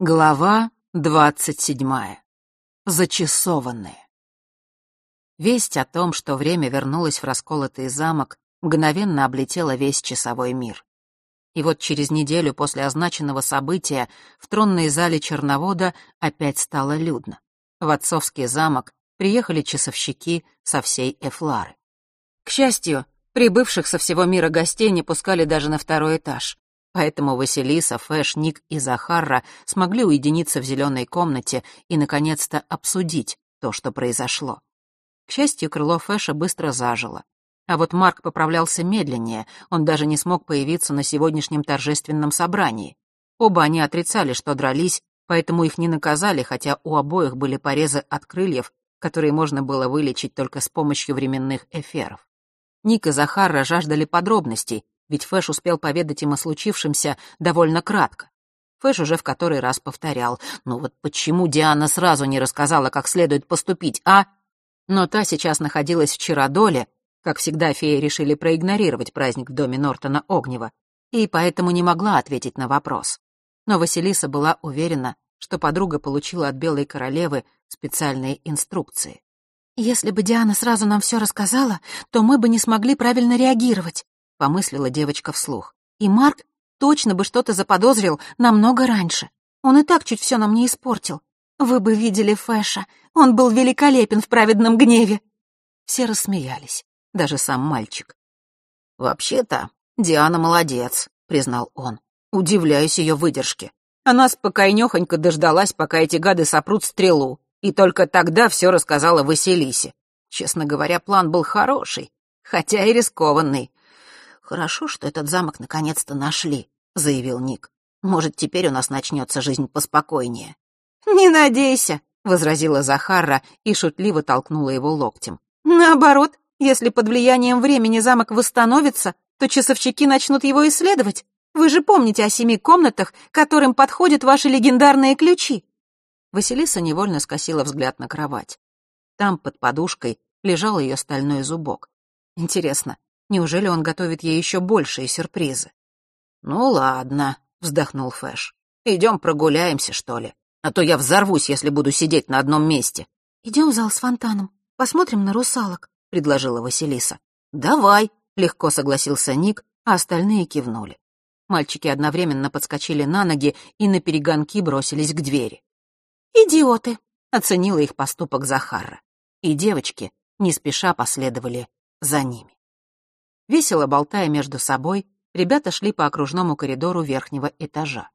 Глава двадцать седьмая. Зачасованные. Весть о том, что время вернулось в расколотый замок, мгновенно облетела весь часовой мир. И вот через неделю после означенного события в тронной зале Черновода опять стало людно. В отцовский замок приехали часовщики со всей Эфлары. К счастью, прибывших со всего мира гостей не пускали даже на второй этаж. Поэтому Василиса, Фэш, Ник и Захарра смогли уединиться в зеленой комнате и, наконец-то, обсудить то, что произошло. К счастью, крыло Фэша быстро зажило. А вот Марк поправлялся медленнее, он даже не смог появиться на сегодняшнем торжественном собрании. Оба они отрицали, что дрались, поэтому их не наказали, хотя у обоих были порезы от крыльев, которые можно было вылечить только с помощью временных эфиров. Ник и Захарра жаждали подробностей, ведь Фэш успел поведать им о случившемся довольно кратко. Фэш уже в который раз повторял, ну вот почему Диана сразу не рассказала, как следует поступить, а? Но та сейчас находилась в Чародоле, как всегда феи решили проигнорировать праздник в доме Нортона Огнева, и поэтому не могла ответить на вопрос. Но Василиса была уверена, что подруга получила от Белой Королевы специальные инструкции. «Если бы Диана сразу нам все рассказала, то мы бы не смогли правильно реагировать», — помыслила девочка вслух. «И Марк точно бы что-то заподозрил намного раньше. Он и так чуть все нам не испортил. Вы бы видели Фэша. Он был великолепен в праведном гневе». Все рассмеялись, даже сам мальчик. «Вообще-то, Диана молодец», — признал он. «Удивляюсь ее выдержке. Она спокойнёхонько дождалась, пока эти гады сопрут стрелу, и только тогда все рассказала Василисе. Честно говоря, план был хороший, хотя и рискованный. «Хорошо, что этот замок наконец-то нашли», — заявил Ник. «Может, теперь у нас начнется жизнь поспокойнее». «Не надейся», — возразила Захарра и шутливо толкнула его локтем. «Наоборот, если под влиянием времени замок восстановится, то часовщики начнут его исследовать. Вы же помните о семи комнатах, которым подходят ваши легендарные ключи?» Василиса невольно скосила взгляд на кровать. Там, под подушкой, лежал ее стальной зубок. Интересно, Неужели он готовит ей еще большие сюрпризы? «Ну ладно», — вздохнул Фэш. «Идем прогуляемся, что ли? А то я взорвусь, если буду сидеть на одном месте». «Идем в зал с фонтаном, посмотрим на русалок», — предложила Василиса. «Давай», — легко согласился Ник, а остальные кивнули. Мальчики одновременно подскочили на ноги и на перегонки бросились к двери. «Идиоты», — оценила их поступок Захара. И девочки не спеша последовали за ними. Весело болтая между собой, ребята шли по окружному коридору верхнего этажа.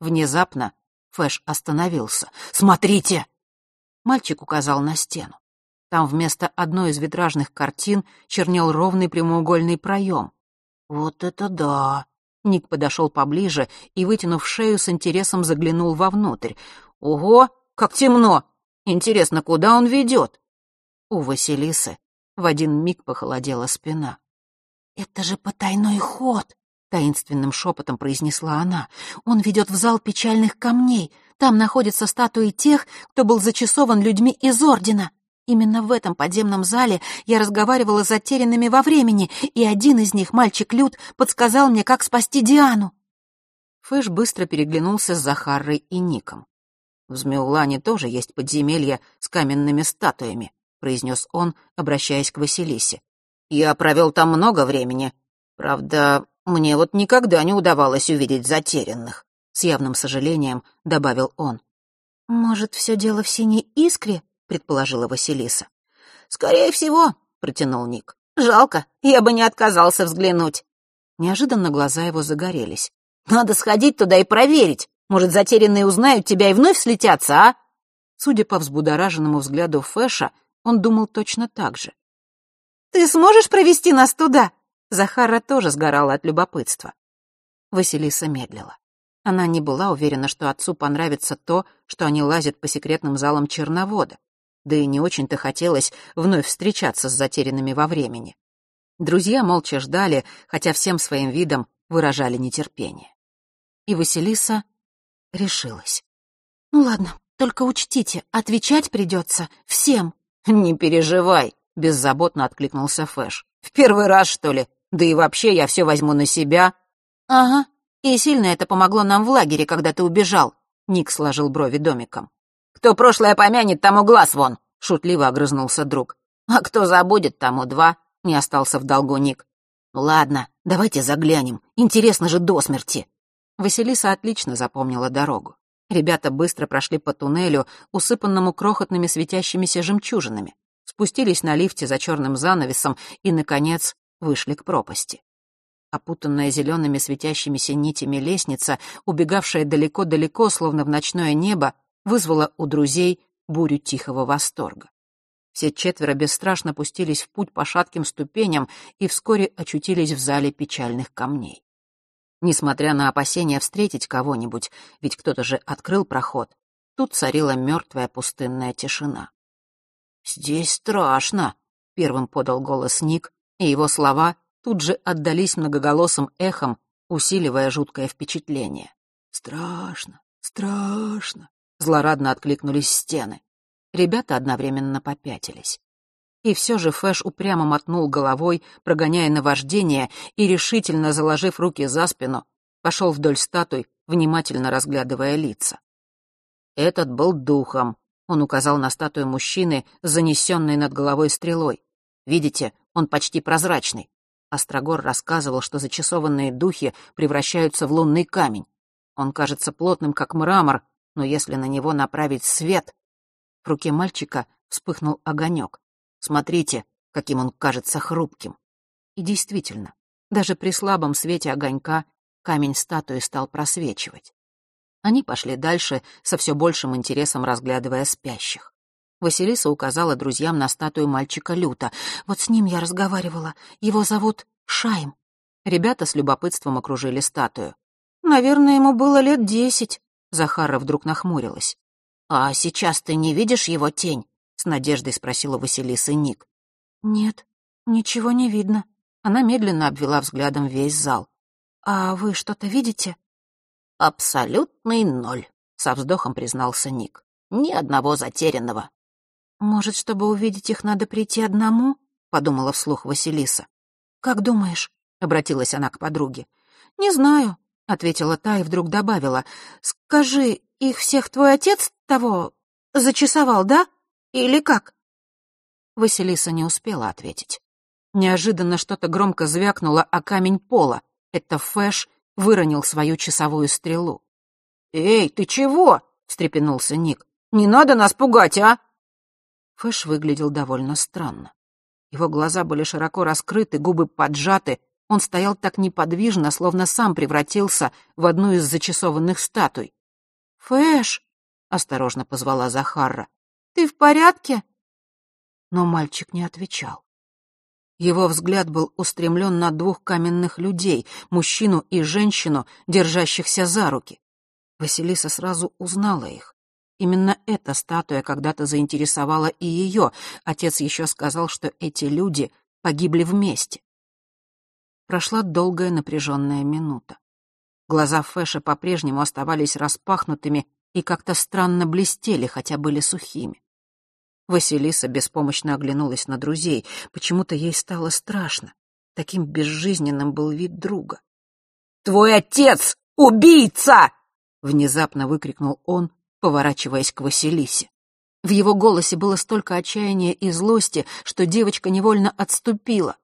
Внезапно Фэш остановился. «Смотрите!» Мальчик указал на стену. Там вместо одной из витражных картин чернел ровный прямоугольный проем. «Вот это да!» Ник подошел поближе и, вытянув шею, с интересом заглянул вовнутрь. «Ого, как темно! Интересно, куда он ведет?» У Василисы в один миг похолодела спина. «Это же потайной ход!» — таинственным шепотом произнесла она. «Он ведет в зал печальных камней. Там находятся статуи тех, кто был зачасован людьми из Ордена. Именно в этом подземном зале я разговаривала с затерянными во времени, и один из них, мальчик Люд, подсказал мне, как спасти Диану». Фэш быстро переглянулся с Захарой и Ником. «В Змеулане тоже есть подземелья с каменными статуями», — произнес он, обращаясь к Василисе. Я провел там много времени. Правда, мне вот никогда не удавалось увидеть затерянных», — с явным сожалением добавил он. «Может, все дело в синей искре?» — предположила Василиса. «Скорее всего», — протянул Ник. «Жалко, я бы не отказался взглянуть». Неожиданно глаза его загорелись. «Надо сходить туда и проверить. Может, затерянные узнают тебя и вновь слетятся, а?» Судя по взбудораженному взгляду Фэша, он думал точно так же. «Ты сможешь провести нас туда?» Захара тоже сгорала от любопытства. Василиса медлила. Она не была уверена, что отцу понравится то, что они лазят по секретным залам Черновода, да и не очень-то хотелось вновь встречаться с затерянными во времени. Друзья молча ждали, хотя всем своим видом выражали нетерпение. И Василиса решилась. «Ну ладно, только учтите, отвечать придется всем». «Не переживай», — беззаботно откликнулся Фэш. «В первый раз, что ли? Да и вообще я все возьму на себя». «Ага, и сильно это помогло нам в лагере, когда ты убежал. Ник сложил брови домиком. «Кто прошлое помянет, тому глаз вон!» — шутливо огрызнулся друг. «А кто забудет, тому два!» — не остался в долгу Ник. «Ладно, давайте заглянем. Интересно же до смерти!» Василиса отлично запомнила дорогу. Ребята быстро прошли по туннелю, усыпанному крохотными светящимися жемчужинами, спустились на лифте за черным занавесом и, наконец, вышли к пропасти. Опутанная зелеными светящимися нитями лестница, убегавшая далеко-далеко, словно в ночное небо, вызвала у друзей бурю тихого восторга. Все четверо бесстрашно пустились в путь по шатким ступеням и вскоре очутились в зале печальных камней. Несмотря на опасения встретить кого-нибудь, ведь кто-то же открыл проход, тут царила мертвая пустынная тишина. «Здесь страшно», — первым подал голос Ник, и его слова тут же отдались многоголосым эхом, усиливая жуткое впечатление. «Страшно, страшно», — злорадно откликнулись стены. Ребята одновременно попятились. И все же Фэш упрямо мотнул головой, прогоняя наваждение, и, решительно заложив руки за спину, пошел вдоль статуй, внимательно разглядывая лица. Этот был духом. Он указал на статую мужчины, занесенной над головой стрелой. Видите, он почти прозрачный. Острогор рассказывал, что зачасованные духи превращаются в лунный камень. Он кажется плотным, как мрамор, но если на него направить свет... В руке мальчика вспыхнул огонек. Смотрите, каким он кажется хрупким. И действительно, даже при слабом свете огонька камень статуи стал просвечивать. Они пошли дальше, со все большим интересом разглядывая спящих. Василиса указала друзьям на статую мальчика Люта. «Вот с ним я разговаривала. Его зовут Шайм». Ребята с любопытством окружили статую. «Наверное, ему было лет десять», — Захара вдруг нахмурилась. «А сейчас ты не видишь его тень?» с надеждой спросила Василиса Ник. «Нет, ничего не видно». Она медленно обвела взглядом весь зал. «А вы что-то видите?» «Абсолютный ноль», — со вздохом признался Ник. «Ни одного затерянного». «Может, чтобы увидеть их, надо прийти одному?» — подумала вслух Василиса. «Как думаешь?» — обратилась она к подруге. «Не знаю», — ответила та и вдруг добавила. «Скажи, их всех твой отец того зачесовал, да?» Или как?» Василиса не успела ответить. Неожиданно что-то громко звякнуло о камень пола. Это Фэш выронил свою часовую стрелу. «Эй, ты чего?» — встрепенулся Ник. «Не надо нас пугать, а!» Фэш выглядел довольно странно. Его глаза были широко раскрыты, губы поджаты. Он стоял так неподвижно, словно сам превратился в одну из зачасованных статуй. «Фэш!» — осторожно позвала Захарра. Ты в порядке?» Но мальчик не отвечал. Его взгляд был устремлен на двух каменных людей, мужчину и женщину, держащихся за руки. Василиса сразу узнала их. Именно эта статуя когда-то заинтересовала и ее. Отец еще сказал, что эти люди погибли вместе. Прошла долгая напряженная минута. Глаза Фэша по-прежнему оставались распахнутыми и как-то странно блестели, хотя были сухими. Василиса беспомощно оглянулась на друзей. Почему-то ей стало страшно. Таким безжизненным был вид друга. «Твой отец — убийца!» — внезапно выкрикнул он, поворачиваясь к Василисе. В его голосе было столько отчаяния и злости, что девочка невольно отступила.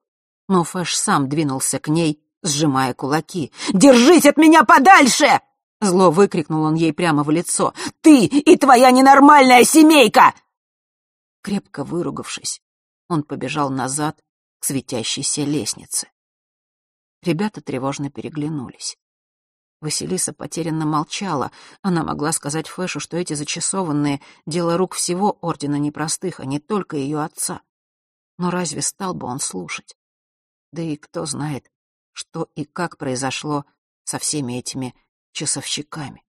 Но Фэш сам двинулся к ней, сжимая кулаки. «Держись от меня подальше!» Зло выкрикнул он ей прямо в лицо. «Ты и твоя ненормальная семейка! Крепко выругавшись, он побежал назад к светящейся лестнице. Ребята тревожно переглянулись. Василиса потерянно молчала. Она могла сказать Фэшу, что эти зачасованные — дело рук всего Ордена Непростых, а не только ее отца. Но разве стал бы он слушать? Да и кто знает, что и как произошло со всеми этими часовщиками.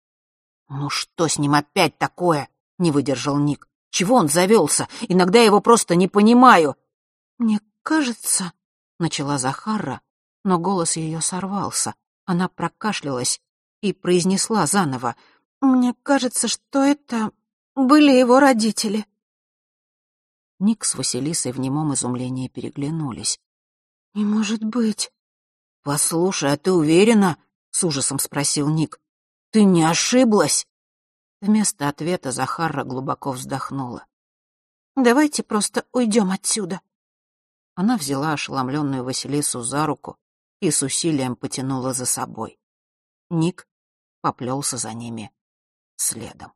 «Ну что с ним опять такое?» — не выдержал Ник. Чего он завелся? Иногда я его просто не понимаю. Мне кажется, начала Захара, но голос ее сорвался. Она прокашлялась и произнесла заново. Мне кажется, что это были его родители. Ник с Василисой в немом изумлении переглянулись. «Не может быть!» «Послушай, а ты уверена?» — с ужасом спросил Ник. «Ты не ошиблась?» Вместо ответа Захара глубоко вздохнула. «Давайте просто уйдем отсюда». Она взяла ошеломленную Василису за руку и с усилием потянула за собой. Ник поплелся за ними следом.